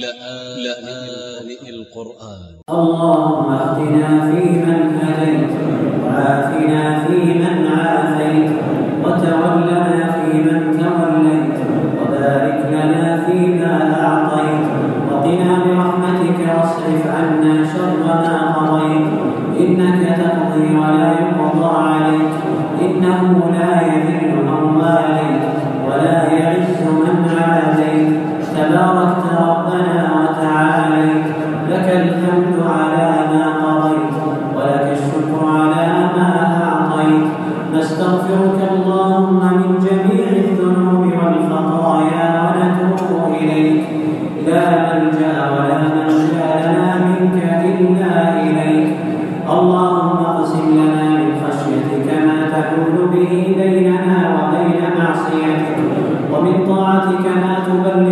لآن القرآن اللهم اهدنا فيمن هديت وعافنا فيمن عافيت وتولنا فيمن توليت وبارك لنا فيما أعطيت وقنا برحمتك واصرف عنا شر ما بيننا وبين معصيتك ومن طاعتك ما تبلغ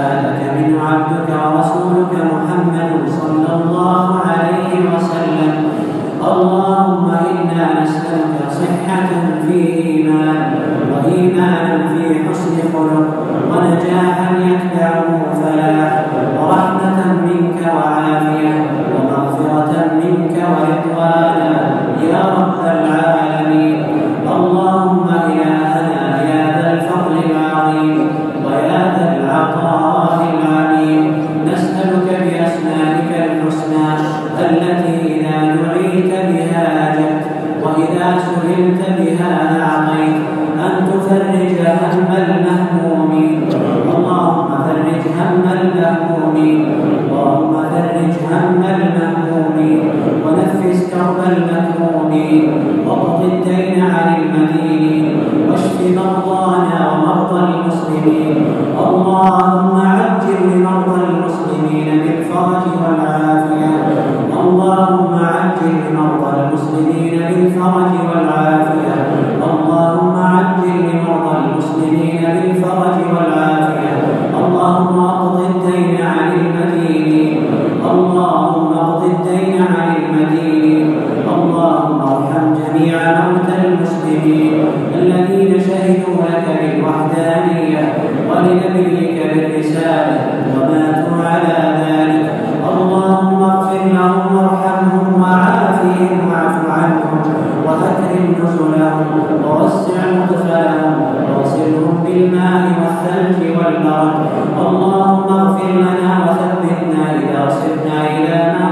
لك منه عبدك Allah وصلنا إلى ما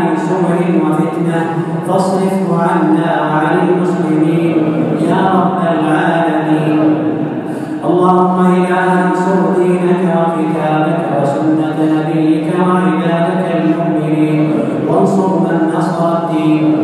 من سوء وفتنة فاصرفه عنا وعن المسلمين يا رب العالمين. اللهم إله انصر دينك وكتابك وسنة نبيك وعبادك المؤمنين وانصر من نصر الدين.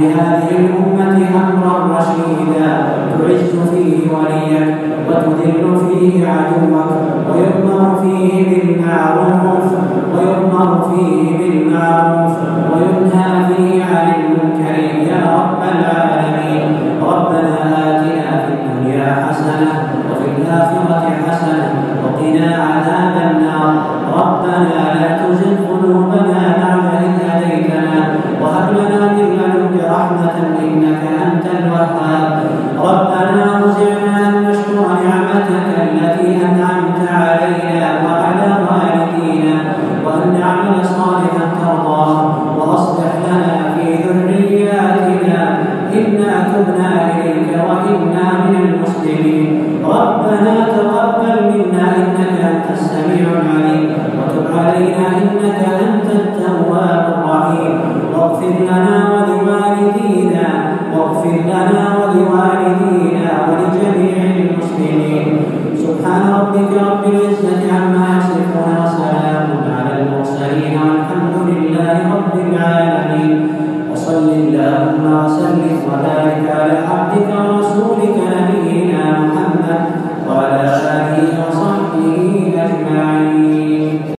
بهذه الأمة أمرا رشيدا تعز فيه وليك وتذل فيه عدوك ويؤمر فيه بالمعروف ويؤمر فيه بالمعروف وينهى